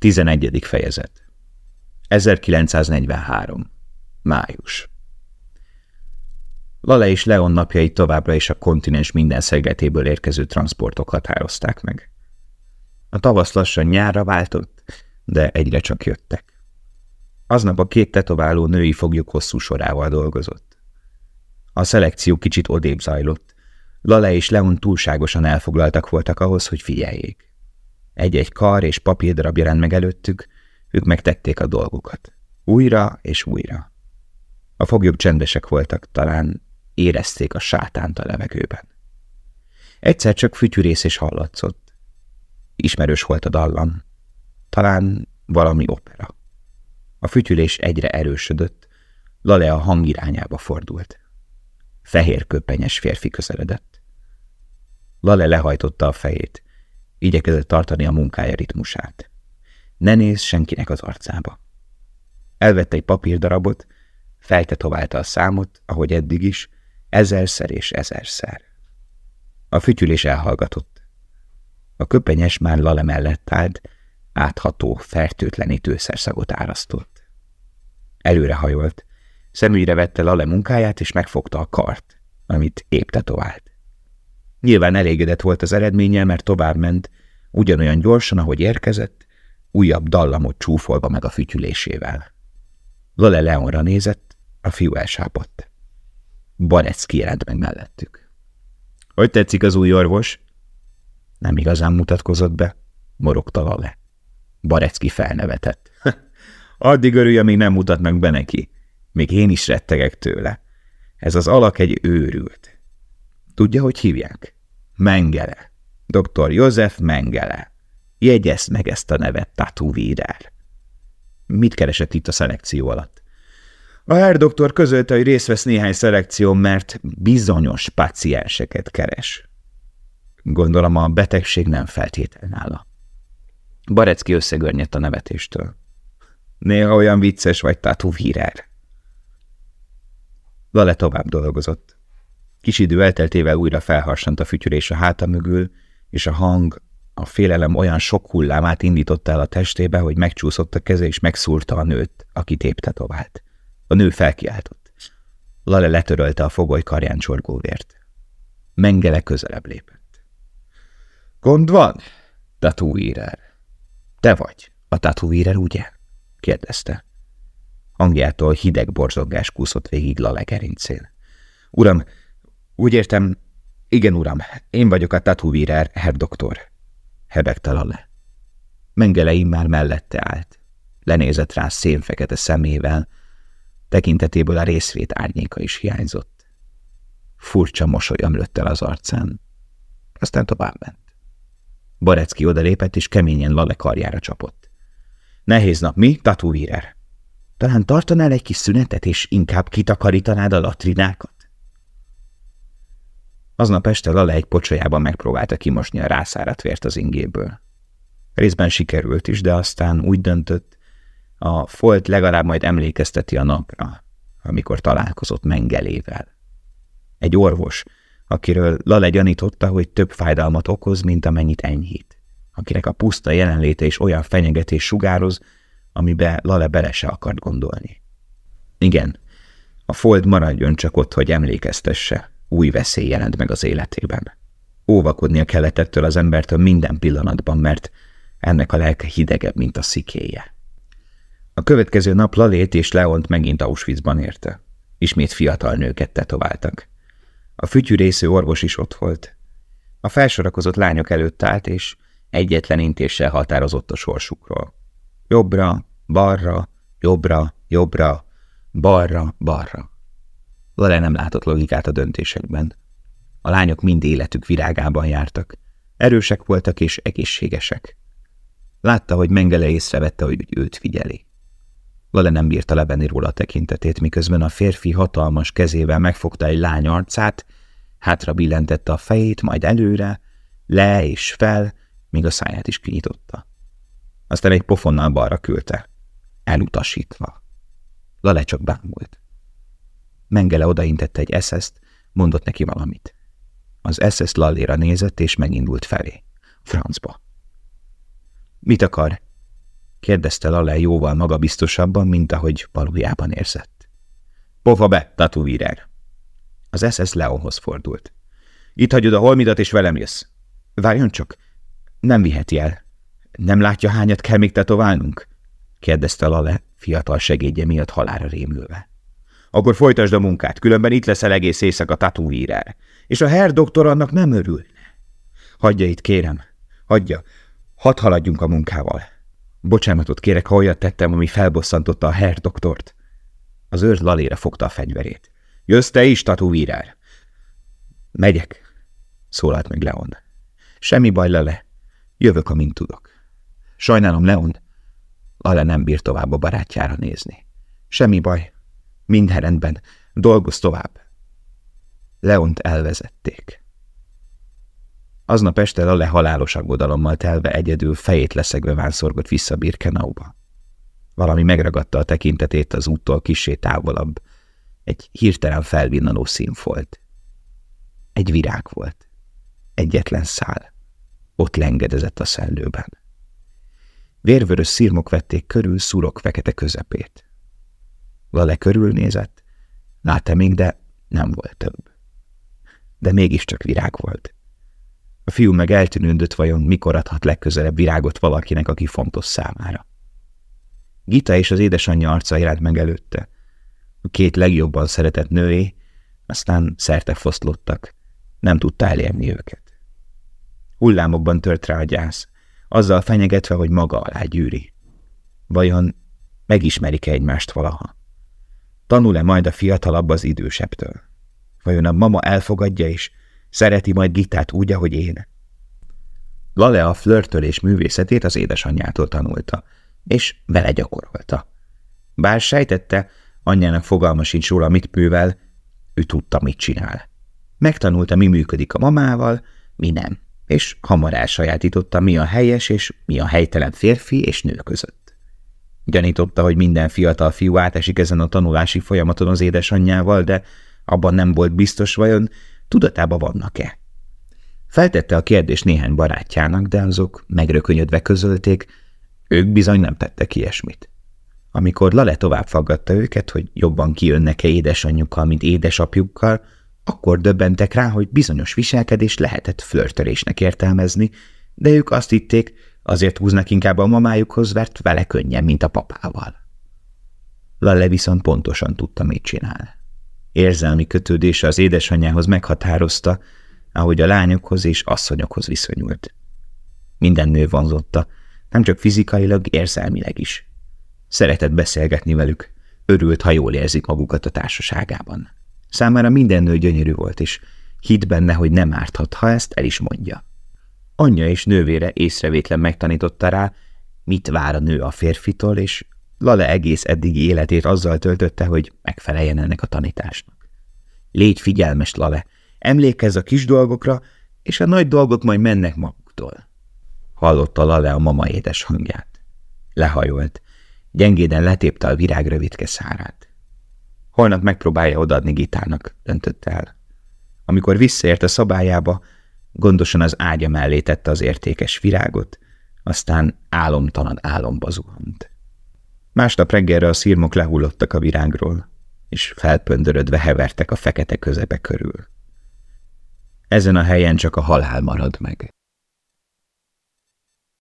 11. fejezet 1943. Május Lale és Leon napjai továbbra is a kontinens minden szegletéből érkező transportok határozták meg. A tavasz lassan nyárra váltott, de egyre csak jöttek. Aznap a két tetováló női foglyok hosszú sorával dolgozott. A szelekció kicsit odébb zajlott. Lale és Leon túlságosan elfoglaltak voltak ahhoz, hogy figyeljék. Egy-egy kar és papírdarab jelent meg előttük, ők megtették a dolgukat. Újra és újra. A foglyok csendesek voltak, talán érezték a sátánt a levegőben. Egyszer csak fütyűrész is hallatszott. Ismerős volt a dallam. Talán valami opera. A fütyülés egyre erősödött, Lale a hang irányába fordult. Fehér köpenyes férfi közeledett. Lale lehajtotta a fejét, igyekezett tartani a munkája ritmusát. Ne néz senkinek az arcába. Elvette egy papírdarabot, feltetoválta a számot, ahogy eddig is, ezerszer és ezerszer. A fütyülés elhallgatott. A köpenyes már Lale mellett állt, átható, fertőtlenítő szerszagot árasztott. Előrehajolt, szemügyre vette Lale munkáját, és megfogta a kart, amit épp tetovált. Nyilván elégedett volt az eredménnyel, mert tovább ment, ugyanolyan gyorsan, ahogy érkezett, újabb dallamot csúfolva meg a fütyülésével. Lale Leonra nézett, a fiú elsápadt. Barecki jelent meg mellettük. – Hogy tetszik az új orvos? Nem igazán mutatkozott be, morogta Lale. Barecki felnevetett. Addig örülj, amíg nem mutat meg be neki. Még én is rettegek tőle. Ez az alak egy őrült. Tudja, hogy hívják? Mengele. Dr. József Mengele. Jegyezd meg ezt a nevet, Tatu Vírer. Mit keresett itt a szelekció alatt? A herr doktor közölte, hogy részt vesz néhány szelekció, mert bizonyos pacienseket keres. Gondolom a betegség nem feltétel nála. Barecki összegörnyedt a nevetéstől. Néha olyan vicces vagy, Tatu Vírer. Lale tovább dolgozott. Kis idő elteltével újra felharsant a fütyülés a háta mögül, és a hang, a félelem olyan sok hullámát indította el a testébe, hogy megcsúszott a keze és megszúrta a nőt, aki tépte tovább. A nő felkiáltott. Lale letörölte a fogoly karján csorgó vért. Mengele közelebb lépett. Gond van? Tatuírer. Te vagy a tatuírer, ugye? kérdezte. Hangjától hideg borzongás kúszott végig Lale gerincén. Uram, úgy értem, igen, uram, én vagyok a tatuírer, herr doktor. Hebegte Lale. Mengele már mellette állt. Lenézett rá szénfekete szemével, tekintetéből a részvét árnyéka is hiányzott. Furcsa mosoly ömlött el az arcán. Aztán továbbment. Barecki odalépett, és keményen Lale karjára csapott. Nehéz nap, mi, tatuírer? Talán tartanál egy kis szünetet, és inkább kitakarítanád a latrinákat? Aznap este Lale egy pocsolyában megpróbálta kimosni a rászárat vért az ingéből. Részben sikerült is, de aztán úgy döntött, a folt legalább majd emlékezteti a napra, amikor találkozott Mengelével. Egy orvos, akiről Lale gyanította, hogy több fájdalmat okoz, mint amennyit enyhít, akinek a puszta jelenléte is olyan fenyegetés sugároz, amibe Lale bele se akart gondolni. Igen, a fold maradjon csak ott, hogy emlékeztesse, új veszély jelent meg az életében. Óvakodnia kellett ettől az embertől minden pillanatban, mert ennek a lelke hidegebb, mint a szikéje. A következő nap Lalét és Leont megint Auschwitzban érte. Ismét fiatal nőket tetováltak. A fütyűrésző orvos is ott volt. A felsorakozott lányok előtt állt, és egyetlen intéssel határozott a sorsukról. Jobbra, balra, jobbra, jobbra, balra, balra. Lale nem látott logikát a döntésekben. A lányok mind életük virágában jártak. Erősek voltak és egészségesek. Látta, hogy Mengele észrevette, hogy őt figyeli. Lale nem bírta levenni róla a tekintetét, miközben a férfi hatalmas kezével megfogta egy lány arcát, hátra billentette a fejét, majd előre, le és fel, míg a száját is kinyitotta. Aztán egy pofonnal balra küldte, elutasítva. Lale csak bámult. Mengele odaintette egy eszeszt, mondott neki valamit. Az eszesz Lalléra nézett, és megindult felé. Francba. Mit akar? kérdezte Lale jóval magabiztosabban, mint ahogy valójában érzett. Pofa be, tatuvírer! Az SS Leonhoz fordult. Itt hagyod a holmidat, és velem jössz. Várjon csak, nem viheti el. Nem látja, hányat kell még tetoválnunk? kérdezte Lale, fiatal segédje miatt halára rémülve. Akkor folytasd a munkát, különben itt leszel egész éjszaka tatuvírer. És a herr doktor annak nem örülne. Hagyja itt, kérem. Hagyja. Hadd haladjunk a munkával. Bocsánatot kérek, ha olyat tettem, ami felbosszantotta a herr doktort. Az őrt Laléra fogta a fegyverét. Jössz te is, tatúvírár? Megyek, szólalt meg Leon. Semmi baj, Lele. Jövök, amint tudok. Sajnálom, Leon. Lale nem bír tovább a barátjára nézni. Semmi baj. Minden rendben. Dolgozz tovább. Leont elvezették. Aznap este Lale halálos aggodalommal telve egyedül fejét leszegve vánszorgott vissza Birkenauba. Valami megragadta a tekintetét az úttól kisé távolabb. Egy hirtelen felvinnanó színfolt. Egy virág volt. Egyetlen szál. Ott lengedezett a szellőben. Vérvörös szirmok vették körül szurok fekete közepét. Lale körülnézett, látta még, de nem volt több. De mégiscsak virág volt. A fiú meg eltűnődött vajon, mikor adhat legközelebb virágot valakinek, aki fontos számára. Gita és az édesanyja arca jelent meg előtte. A két legjobban szeretett nőé, aztán szerte foszlottak. Nem tudta elérni őket. Hullámokban tört rá a gyász, azzal fenyegetve, hogy maga alá gyűri. Vajon megismerik-e egymást valaha? Tanul-e majd a fiatalabb az idősebbtől? Vajon a mama elfogadja és szereti majd Gitát úgy, ahogy én? Lale a flörtölés művészetét az édesanyjától tanulta, és vele gyakorolta. Bár sejtette, anyjának fogalma sincs róla, mit művel, ő tudta, mit csinál. Megtanulta, mi működik a mamával, mi nem, és hamar elsajátította, mi a helyes és mi a helytelen férfi és nő között. Gyanította, hogy minden fiatal fiú átesik ezen a tanulási folyamaton az édesanyjával, de abban nem volt biztos, vajon tudatában vannak-e. Feltette a kérdést néhány barátjának, de azok megrökönyödve közölték, ők bizony nem tettek ilyesmit. Amikor Lale tovább faggatta őket, hogy jobban kijönnek-e édesanyjukkal, mint édesapjukkal, akkor döbbentek rá, hogy bizonyos viselkedés lehetett flörtölésnek értelmezni, de ők azt hitték, azért húznak inkább a mamájukhoz, mert vele könnyen, mint a papával. Lale viszont pontosan tudta, mit csinál. Érzelmi kötődése az édesanyjához meghatározta, ahogy a lányokhoz és asszonyokhoz viszonyult. Minden nő vonzotta, nem csak fizikailag, érzelmileg is. Szeretett beszélgetni velük, örült, ha jól érzik magukat a társaságában. Számára minden nő gyönyörű volt, és hitt benne, hogy nem árthat, ha ezt el is mondja. Anyja és nővére észrevétlen megtanította rá, mit vár a nő a férfitól, és Lale egész eddigi életét azzal töltötte, hogy megfeleljen ennek a tanításnak. Légy figyelmes, Lale, emlékezz a kis dolgokra, és a nagy dolgok majd mennek maguktól. Hallotta Lale a mama édes hangját. Lehajolt, gyengéden letépte a virág rövidke szárát. Holnap megpróbálja odaadni Gitának, döntötte el. Amikor visszaért a szabályába, gondosan az ágya mellé tette az értékes virágot, aztán álomtalan álomba zuhant. Másnap reggelre a szírmok lehullottak a virágról, és felpöndörödve hevertek a fekete közepe körül. Ezen a helyen csak a halál marad meg.